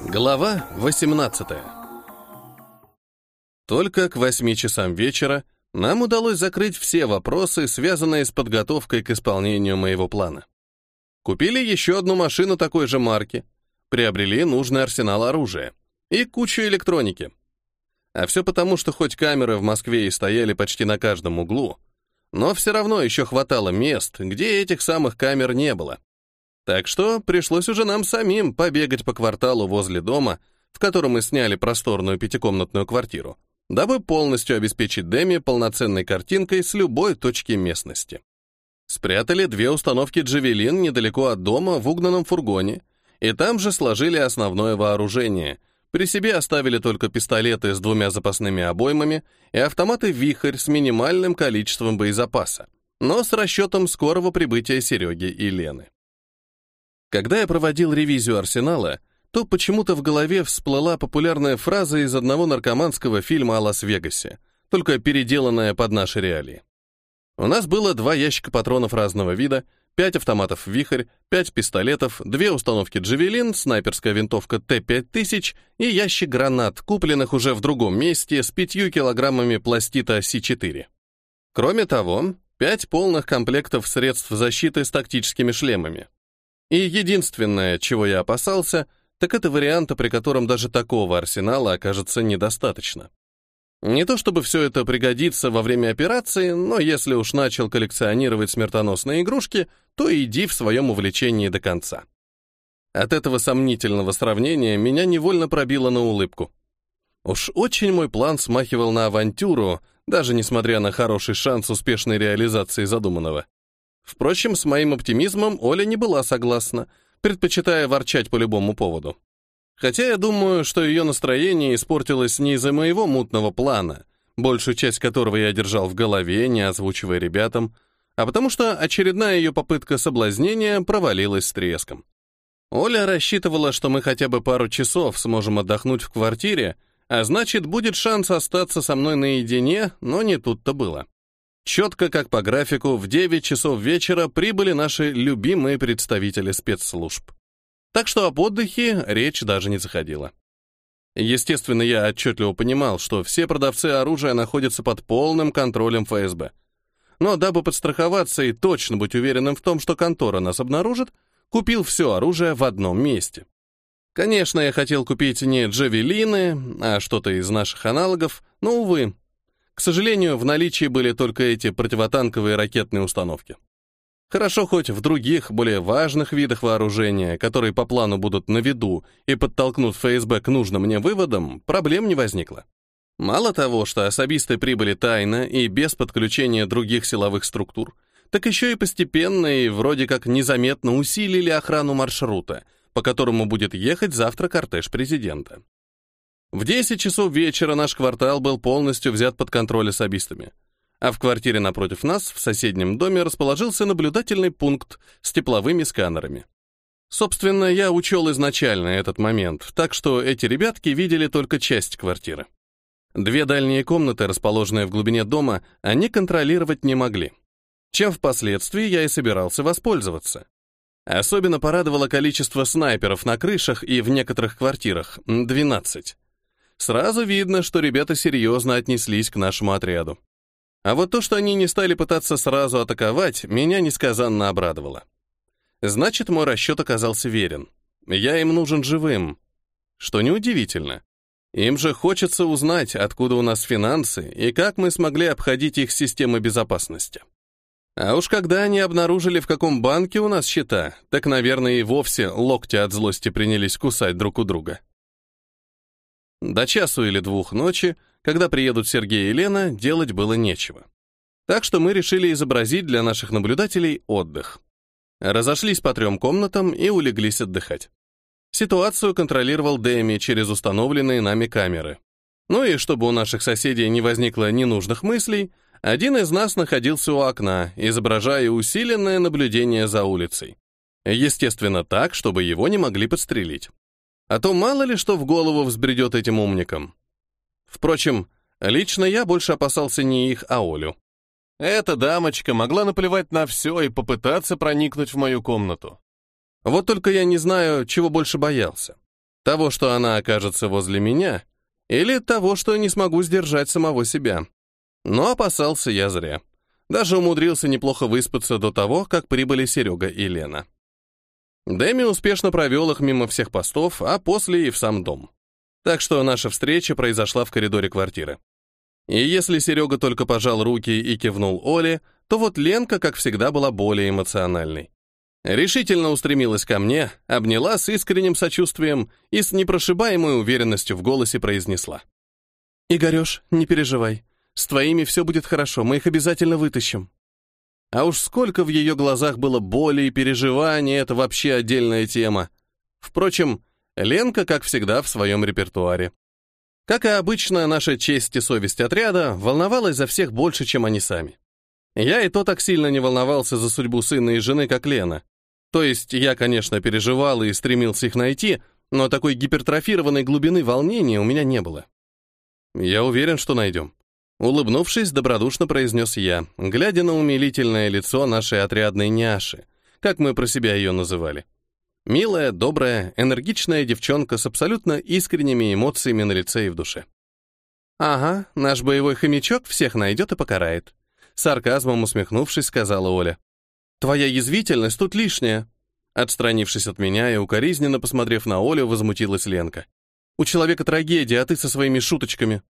Глава 18 Только к 8 часам вечера нам удалось закрыть все вопросы, связанные с подготовкой к исполнению моего плана. Купили еще одну машину такой же марки, приобрели нужный арсенал оружия и кучу электроники. А все потому, что хоть камеры в Москве и стояли почти на каждом углу, но все равно еще хватало мест, где этих самых камер не было. Так что пришлось уже нам самим побегать по кварталу возле дома, в котором мы сняли просторную пятикомнатную квартиру, дабы полностью обеспечить Дэми полноценной картинкой с любой точки местности. Спрятали две установки «Джавелин» недалеко от дома в угнанном фургоне, и там же сложили основное вооружение. При себе оставили только пистолеты с двумя запасными обоймами и автоматы «Вихрь» с минимальным количеством боезапаса, но с расчетом скорого прибытия Сереги и Лены. Когда я проводил ревизию арсенала, то почему-то в голове всплыла популярная фраза из одного наркоманского фильма о Лас-Вегасе, только переделанная под наши реалии. У нас было два ящика патронов разного вида, пять автоматов «Вихрь», пять пистолетов, две установки «Джавелин», снайперская винтовка Т-5000 и ящик гранат, купленных уже в другом месте с пятью килограммами пластита С-4. Кроме того, пять полных комплектов средств защиты с тактическими шлемами. И единственное, чего я опасался, так это варианта, при котором даже такого арсенала окажется недостаточно. Не то чтобы все это пригодится во время операции, но если уж начал коллекционировать смертоносные игрушки, то иди в своем увлечении до конца. От этого сомнительного сравнения меня невольно пробило на улыбку. Уж очень мой план смахивал на авантюру, даже несмотря на хороший шанс успешной реализации задуманного. Впрочем, с моим оптимизмом Оля не была согласна, предпочитая ворчать по любому поводу. Хотя я думаю, что ее настроение испортилось не из-за моего мутного плана, большую часть которого я держал в голове, не озвучивая ребятам, а потому что очередная ее попытка соблазнения провалилась с треском. Оля рассчитывала, что мы хотя бы пару часов сможем отдохнуть в квартире, а значит, будет шанс остаться со мной наедине, но не тут-то было. Четко, как по графику, в 9 часов вечера прибыли наши любимые представители спецслужб. Так что об отдыхе речь даже не заходила. Естественно, я отчетливо понимал, что все продавцы оружия находятся под полным контролем ФСБ. Но дабы подстраховаться и точно быть уверенным в том, что контора нас обнаружит, купил все оружие в одном месте. Конечно, я хотел купить не джавелины, а что-то из наших аналогов, но, увы, к сожалению, в наличии были только эти противотанковые ракетные установки. Хорошо хоть в других, более важных видах вооружения, которые по плану будут на виду и подтолкнут ФСБ к нужным мне выводам, проблем не возникло. Мало того, что особисты прибыли тайно и без подключения других силовых структур, так еще и постепенно и вроде как незаметно усилили охрану маршрута, по которому будет ехать завтра кортеж президента. В 10 часов вечера наш квартал был полностью взят под контроль особистами. А в квартире напротив нас, в соседнем доме, расположился наблюдательный пункт с тепловыми сканерами. Собственно, я учел изначально этот момент, так что эти ребятки видели только часть квартиры. Две дальние комнаты, расположенные в глубине дома, они контролировать не могли. Чем впоследствии я и собирался воспользоваться. Особенно порадовало количество снайперов на крышах и в некоторых квартирах — 12. Сразу видно, что ребята серьезно отнеслись к нашему отряду. А вот то, что они не стали пытаться сразу атаковать, меня несказанно обрадовало. Значит, мой расчет оказался верен. Я им нужен живым. Что неудивительно. Им же хочется узнать, откуда у нас финансы и как мы смогли обходить их системы безопасности. А уж когда они обнаружили, в каком банке у нас счета, так, наверное, и вовсе локти от злости принялись кусать друг у друга. До часу или двух ночи, когда приедут Сергей и Лена, делать было нечего. Так что мы решили изобразить для наших наблюдателей отдых. Разошлись по трем комнатам и улеглись отдыхать. Ситуацию контролировал Дэми через установленные нами камеры. Ну и чтобы у наших соседей не возникло ненужных мыслей, один из нас находился у окна, изображая усиленное наблюдение за улицей. Естественно, так, чтобы его не могли подстрелить. А то мало ли что в голову взбредет этим умникам. Впрочем, лично я больше опасался не их, а Олю. Эта дамочка могла наплевать на все и попытаться проникнуть в мою комнату. Вот только я не знаю, чего больше боялся. Того, что она окажется возле меня, или того, что не смогу сдержать самого себя. Но опасался я зря. Даже умудрился неплохо выспаться до того, как прибыли Серега и Лена. Дэми успешно провел их мимо всех постов, а после и в сам дом. Так что наша встреча произошла в коридоре квартиры. И если Серега только пожал руки и кивнул Оле, то вот Ленка, как всегда, была более эмоциональной. Решительно устремилась ко мне, обняла с искренним сочувствием и с непрошибаемой уверенностью в голосе произнесла. «Игорёш, не переживай. С твоими все будет хорошо, мы их обязательно вытащим». А уж сколько в ее глазах было боли и переживаний, это вообще отдельная тема. Впрочем, Ленка, как всегда, в своем репертуаре. Как и обычно, наша честь и совесть отряда волновалась за всех больше, чем они сами. Я и то так сильно не волновался за судьбу сына и жены, как Лена. То есть я, конечно, переживал и стремился их найти, но такой гипертрофированной глубины волнения у меня не было. Я уверен, что найдем. Улыбнувшись, добродушно произнес я, глядя на умилительное лицо нашей отрядной няши, как мы про себя ее называли. Милая, добрая, энергичная девчонка с абсолютно искренними эмоциями на лице и в душе. «Ага, наш боевой хомячок всех найдет и покарает», сарказмом усмехнувшись, сказала Оля. «Твоя язвительность тут лишняя». Отстранившись от меня и укоризненно посмотрев на Олю, возмутилась Ленка. «У человека трагедия, а ты со своими шуточками».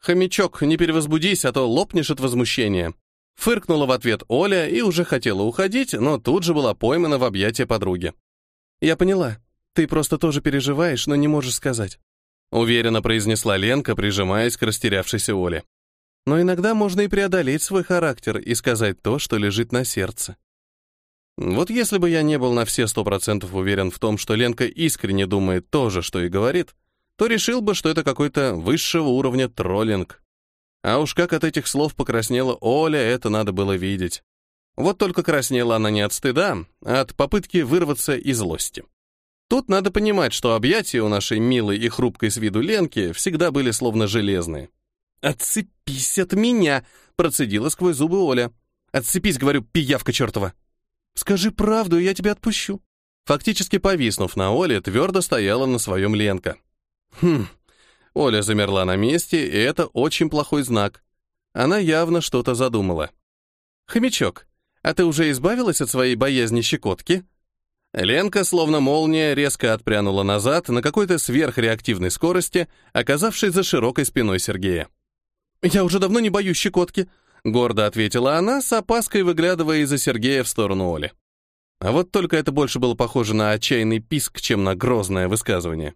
«Хомячок, не перевозбудись, а то лопнешь от возмущения». Фыркнула в ответ Оля и уже хотела уходить, но тут же была поймана в объятия подруги. «Я поняла. Ты просто тоже переживаешь, но не можешь сказать», уверенно произнесла Ленка, прижимаясь к растерявшейся Оле. «Но иногда можно и преодолеть свой характер и сказать то, что лежит на сердце». Вот если бы я не был на все сто процентов уверен в том, что Ленка искренне думает то же, что и говорит, то решил бы, что это какой-то высшего уровня троллинг. А уж как от этих слов покраснела Оля, это надо было видеть. Вот только краснела она не от стыда, а от попытки вырваться из злости. Тут надо понимать, что объятия у нашей милой и хрупкой с виду Ленки всегда были словно железные. «Отцепись от меня!» — процедила сквозь зубы Оля. «Отцепись, говорю, пиявка чертова!» «Скажи правду, и я тебя отпущу». Фактически повиснув на Оле, твердо стояла на своем Ленка. Хм. Оля замерла на месте, и это очень плохой знак. Она явно что-то задумала. «Хомячок, а ты уже избавилась от своей боязни щекотки?» Ленка, словно молния, резко отпрянула назад на какой-то сверхреактивной скорости, оказавшись за широкой спиной Сергея. «Я уже давно не боюсь щекотки», — гордо ответила она, с опаской выглядывая из-за Сергея в сторону Оли. А вот только это больше было похоже на отчаянный писк, чем на грозное высказывание.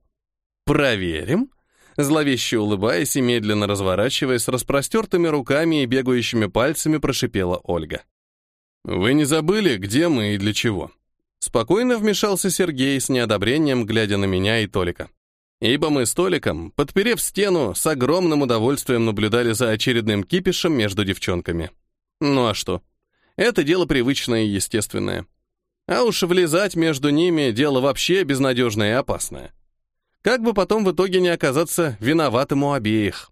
«Проверим?» Зловеще улыбаясь и медленно разворачиваясь, с распростертыми руками и бегающими пальцами прошипела Ольга. «Вы не забыли, где мы и для чего?» Спокойно вмешался Сергей с неодобрением, глядя на меня и Толика. Ибо мы с Толиком, подперев стену, с огромным удовольствием наблюдали за очередным кипишем между девчонками. Ну а что? Это дело привычное и естественное. А уж влезать между ними — дело вообще безнадежное и опасное как бы потом в итоге не оказаться виноватым у обеих.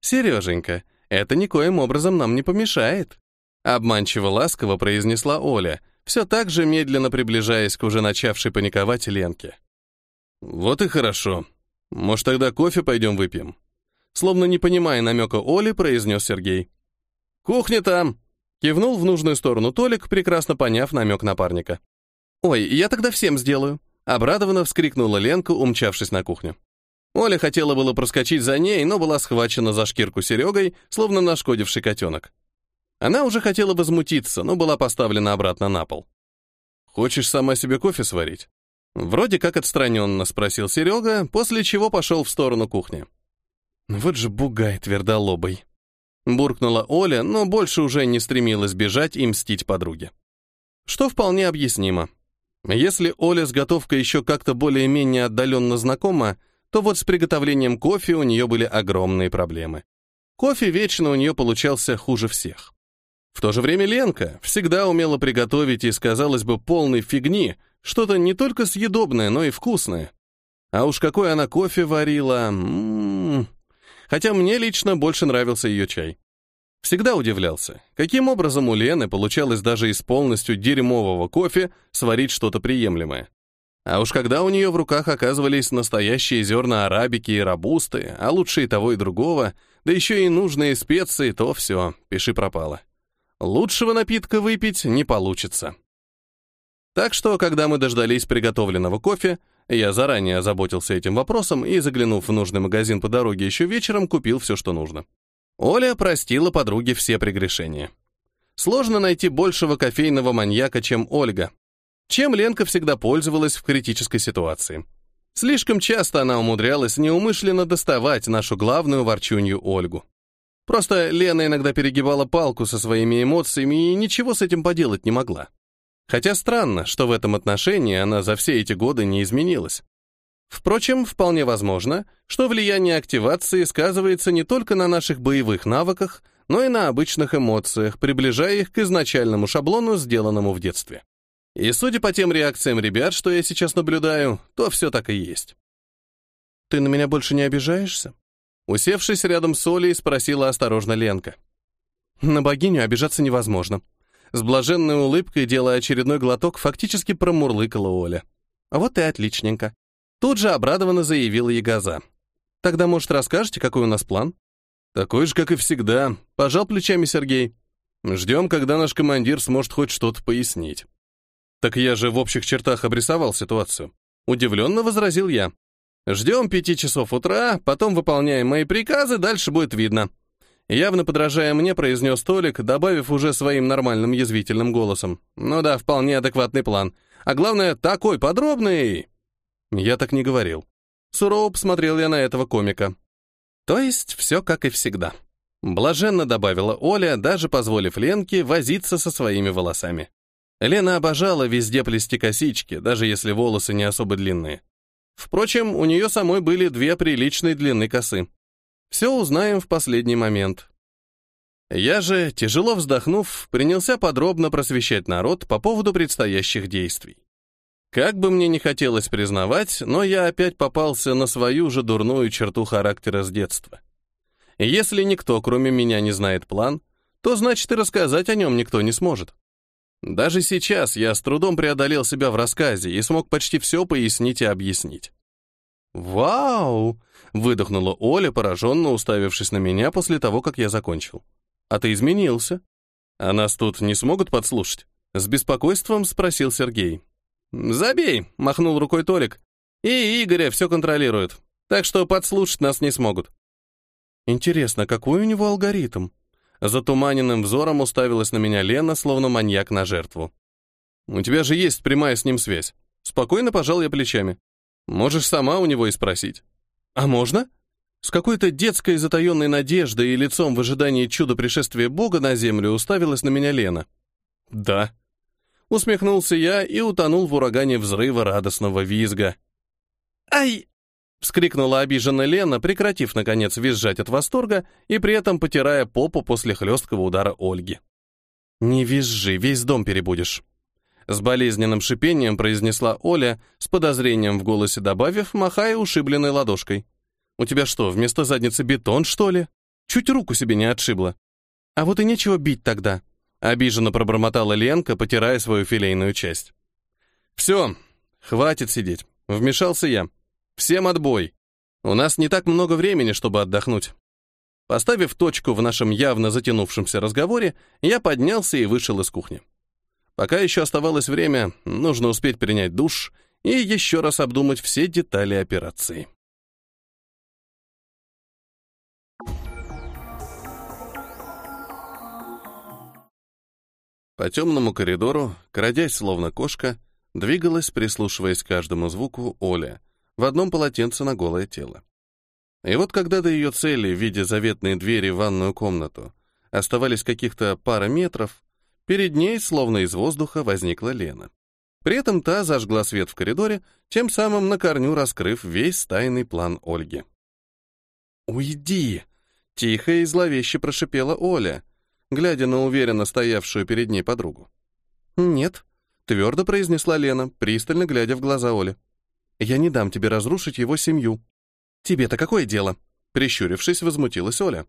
«Сереженька, это никоим образом нам не помешает», обманчиво ласково произнесла Оля, все так же медленно приближаясь к уже начавшей паниковать Ленке. «Вот и хорошо. Может, тогда кофе пойдем выпьем?» Словно не понимая намека Оли, произнес Сергей. «Кухня там!» Кивнул в нужную сторону Толик, прекрасно поняв намек напарника. «Ой, я тогда всем сделаю», Обрадованно вскрикнула Ленка, умчавшись на кухню. Оля хотела было проскочить за ней, но была схвачена за шкирку Серегой, словно нашкодивший котенок. Она уже хотела возмутиться, но была поставлена обратно на пол. «Хочешь сама себе кофе сварить?» Вроде как отстраненно спросил Серега, после чего пошел в сторону кухни. «Вот же бугай твердолобый!» Буркнула Оля, но больше уже не стремилась бежать и мстить подруге. Что вполне объяснимо. Если Оля с готовкой еще как-то более-менее отдаленно знакома, то вот с приготовлением кофе у нее были огромные проблемы. Кофе вечно у нее получался хуже всех. В то же время Ленка всегда умела приготовить из, казалось бы, полной фигни что-то не только съедобное, но и вкусное. А уж какой она кофе варила... М -м -м. Хотя мне лично больше нравился ее чай. Всегда удивлялся, каким образом у Лены получалось даже из полностью дерьмового кофе сварить что-то приемлемое. А уж когда у нее в руках оказывались настоящие зерна арабики и рабусты, а лучше и того и другого, да еще и нужные специи, то все, пиши пропало. Лучшего напитка выпить не получится. Так что, когда мы дождались приготовленного кофе, я заранее озаботился этим вопросом и, заглянув в нужный магазин по дороге еще вечером, купил все, что нужно. Оля простила подруге все прегрешения. Сложно найти большего кофейного маньяка, чем Ольга, чем Ленка всегда пользовалась в критической ситуации. Слишком часто она умудрялась неумышленно доставать нашу главную ворчунью Ольгу. Просто Лена иногда перегибала палку со своими эмоциями и ничего с этим поделать не могла. Хотя странно, что в этом отношении она за все эти годы не изменилась. Впрочем, вполне возможно, что влияние активации сказывается не только на наших боевых навыках, но и на обычных эмоциях, приближая их к изначальному шаблону, сделанному в детстве. И судя по тем реакциям ребят, что я сейчас наблюдаю, то все так и есть. «Ты на меня больше не обижаешься?» Усевшись рядом с Олей, спросила осторожно Ленка. «На богиню обижаться невозможно», с блаженной улыбкой, делая очередной глоток, фактически промурлыкала Оля. «Вот и отличненько». Тут же обрадованно заявила Ягоза. «Тогда, может, расскажете, какой у нас план?» «Такой же, как и всегда», — пожал плечами Сергей. «Ждем, когда наш командир сможет хоть что-то пояснить». «Так я же в общих чертах обрисовал ситуацию». Удивленно возразил я. «Ждем пяти часов утра, потом выполняем мои приказы, дальше будет видно». Явно подражая мне, произнес Толик, добавив уже своим нормальным язвительным голосом. «Ну да, вполне адекватный план. А главное, такой подробный!» Я так не говорил. Сурово посмотрел я на этого комика. То есть все как и всегда. Блаженно добавила Оля, даже позволив Ленке возиться со своими волосами. Лена обожала везде плести косички, даже если волосы не особо длинные. Впрочем, у нее самой были две приличной длины косы. Все узнаем в последний момент. Я же, тяжело вздохнув, принялся подробно просвещать народ по поводу предстоящих действий. Как бы мне не хотелось признавать, но я опять попался на свою же дурную черту характера с детства. Если никто, кроме меня, не знает план, то значит и рассказать о нем никто не сможет. Даже сейчас я с трудом преодолел себя в рассказе и смог почти все пояснить и объяснить. «Вау!» — выдохнула Оля, пораженно уставившись на меня после того, как я закончил. «А ты изменился?» «А нас тут не смогут подслушать?» С беспокойством спросил Сергей. «Забей!» — махнул рукой Толик. «И Игоря все контролирует, так что подслушать нас не смогут». «Интересно, какой у него алгоритм?» Затуманенным взором уставилась на меня Лена, словно маньяк на жертву. «У тебя же есть прямая с ним связь». Спокойно пожал я плечами. Можешь сама у него и спросить. А можно? С какой-то детской затаенной надеждой и лицом в ожидании чуда пришествия Бога на землю уставилась на меня Лена. Да. Усмехнулся я и утонул в урагане взрыва радостного визга. «Ай!» — вскрикнула обиженная Лена, прекратив, наконец, визжать от восторга и при этом потирая попу после хлесткого удара Ольги. «Не визжи, весь дом перебудешь». С болезненным шипением произнесла Оля, с подозрением в голосе добавив, махая ушибленной ладошкой. «У тебя что, вместо задницы бетон, что ли? Чуть руку себе не отшибла». «А вот и нечего бить тогда», — обиженно пробормотала Ленка, потирая свою филейную часть. «Все, хватит сидеть», — вмешался я. «Всем отбой. У нас не так много времени, чтобы отдохнуть». Поставив точку в нашем явно затянувшемся разговоре, я поднялся и вышел из кухни. Пока еще оставалось время, нужно успеть принять душ и еще раз обдумать все детали операции. По темному коридору, крадясь словно кошка, двигалась, прислушиваясь к каждому звуку, Оля, в одном полотенце на голое тело. И вот когда до ее цели в виде заветной двери в ванную комнату оставались каких-то пара метров, Перед ней, словно из воздуха, возникла Лена. При этом та зажгла свет в коридоре, тем самым на корню раскрыв весь тайный план Ольги. «Уйди!» — тихо и зловеще прошипела Оля, глядя на уверенно стоявшую перед ней подругу. «Нет», — твердо произнесла Лена, пристально глядя в глаза Оли. «Я не дам тебе разрушить его семью». «Тебе-то какое дело?» Прищурившись, возмутилась Оля.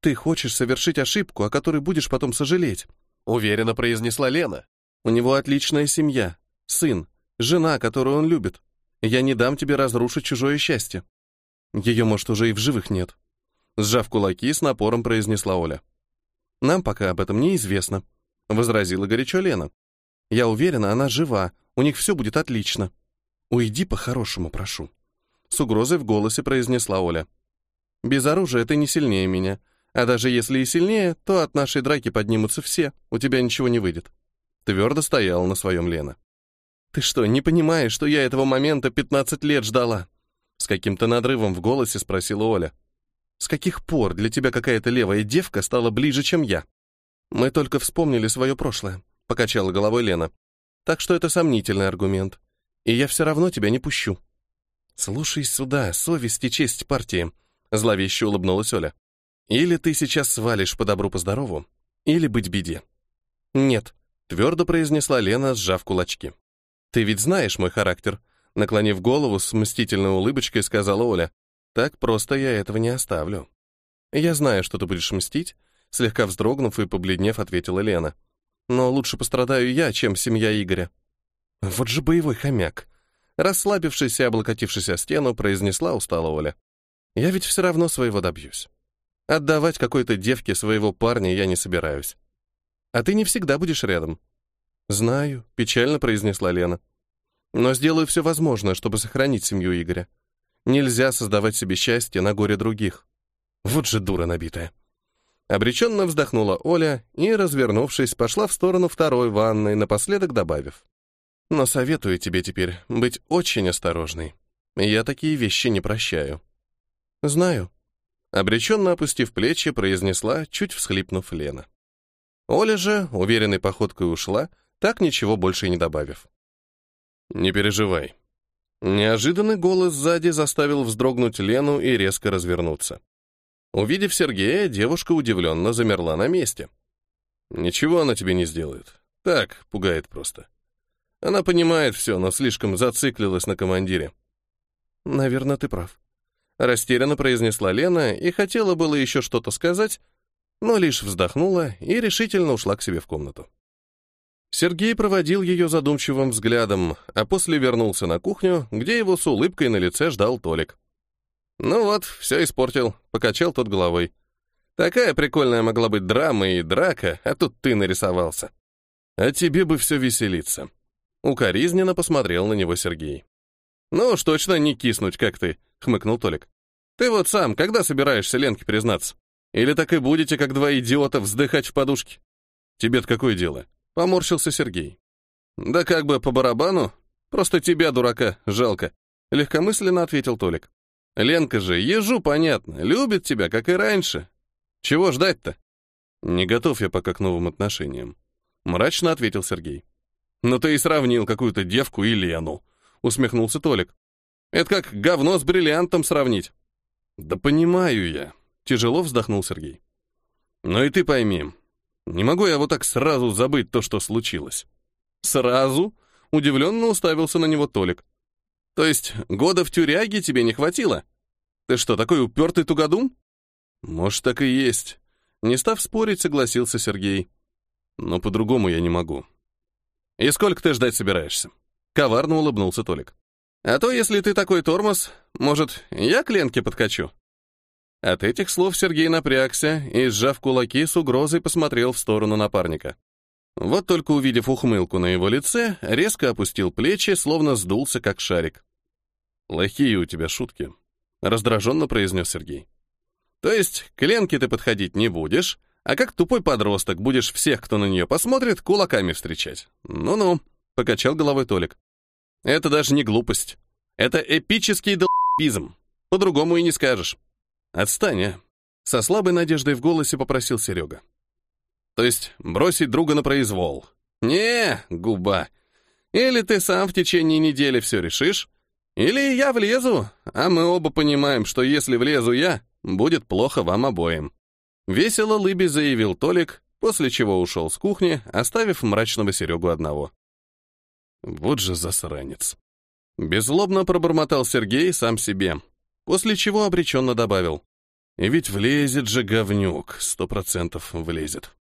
«Ты хочешь совершить ошибку, о которой будешь потом сожалеть. Уверенно произнесла Лена. У него отличная семья, сын, Жена, которую он любит. Я не дам тебе разрушить чужое счастье. Ее, может, уже и в живых нет. Сжав кулаки, с напором произнесла Оля. Нам пока об этом неизвестно, возразила горячо Лена. Я уверена, она жива, у них все будет отлично. Уйди по-хорошему, прошу. С угрозой в голосе произнесла Оля. Без оружия ты не сильнее меня, а даже если и сильнее, то от нашей драки поднимутся все, у тебя ничего не выйдет. Твердо стояла на своем Лена. Ты что, не понимаешь, что я этого момента 15 лет ждала? С каким-то надрывом в голосе спросила Оля. С каких пор для тебя какая-то левая девка стала ближе, чем я? Мы только вспомнили свое прошлое, покачала головой Лена. Так что это сомнительный аргумент. И я все равно тебя не пущу. Слушай сюда, совесть и честь партии, зловеще улыбнулась Оля. Или ты сейчас свалишь по добру по здорову, или быть беде. Нет, твердо произнесла Лена, сжав кулачки. Ты ведь знаешь мой характер, наклонив голову с мстительной улыбочкой, сказала Оля. Так просто я этого не оставлю. Я знаю, что ты будешь мстить, слегка вздрогнув и побледнев, ответила Лена. Но лучше пострадаю я, чем семья Игоря. Вот же боевой хомяк. Расслабившись и облокотившись о стену, произнесла устала Оля. Я ведь все равно своего добьюсь. Отдавать какой-то девке своего парня я не собираюсь. А ты не всегда будешь рядом. Знаю, печально произнесла Лена. Но сделаю все возможное, чтобы сохранить семью Игоря. Нельзя создавать себе счастье на горе других. Вот же дура набитая. Обреченно вздохнула Оля и, развернувшись, пошла в сторону второй ванной, напоследок добавив. «Но советую тебе теперь быть очень осторожной. Я такие вещи не прощаю». «Знаю», — обреченно опустив плечи, произнесла, чуть всхлипнув Лена. Оля же, уверенной походкой ушла, так ничего больше не добавив. «Не переживай», Неожиданный голос сзади заставил вздрогнуть Лену и резко развернуться. Увидев Сергея, девушка удивленно замерла на месте. «Ничего она тебе не сделает. Так, пугает просто. Она понимает все, но слишком зациклилась на командире». «Наверное, ты прав», — растерянно произнесла Лена и хотела было еще что-то сказать, но лишь вздохнула и решительно ушла к себе в комнату. Сергей проводил ее задумчивым взглядом, а после вернулся на кухню, где его с улыбкой на лице ждал Толик. «Ну вот, все испортил», — покачал тот головой. «Такая прикольная могла быть драма и драка, а тут ты нарисовался». «А тебе бы все веселиться». Укоризненно посмотрел на него Сергей. «Ну уж точно не киснуть, как ты», — хмыкнул Толик. «Ты вот сам, когда собираешься Ленке признаться? Или так и будете, как два идиота, вздыхать в подушке? Тебе-то какое дело? Поморщился Сергей. «Да как бы по барабану. Просто тебя, дурака, жалко», — легкомысленно ответил Толик. «Ленка же, ежу понятно, любит тебя, как и раньше. Чего ждать-то?» «Не готов я пока к новым отношениям», — мрачно ответил Сергей. «Ну ты и сравнил какую-то девку и Лену», — усмехнулся Толик. «Это как говно с бриллиантом сравнить». «Да понимаю я», — тяжело вздохнул Сергей. «Но и ты пойми, не могу я вот так сразу забыть то, что случилось. Сразу? Удивленно уставился на него Толик. То есть года в тюряге тебе не хватило? Ты что, такой упертый тугодум? Может, так и есть. Не став спорить, согласился Сергей. Но по-другому я не могу. И сколько ты ждать собираешься? Коварно улыбнулся Толик. А то, если ты такой тормоз, может, я к Ленке подкачу? От этих слов Сергей напрягся и, сжав кулаки, с угрозой посмотрел в сторону напарника. Вот только увидев ухмылку на его лице, резко опустил плечи, словно сдулся, как шарик. «Плохие у тебя шутки», — раздраженно произнес Сергей. «То есть к Ленке ты подходить не будешь, а как тупой подросток будешь всех, кто на нее посмотрит, кулаками встречать? Ну-ну», — покачал головой Толик. «Это даже не глупость. Это эпический долбизм. По-другому и не скажешь». «Отстань, а!» Со слабой надеждой в голосе попросил Серега. «То есть бросить друга на произвол?» «Не, губа. Или ты сам в течение недели все решишь, или я влезу, а мы оба понимаем, что если влезу я, будет плохо вам обоим». Весело лыби заявил Толик, после чего ушел с кухни, оставив мрачного Серегу одного. Вот же засранец. Беззлобно пробормотал Сергей сам себе после чего обреченно добавил. «И ведь влезет же говнюк, сто процентов влезет».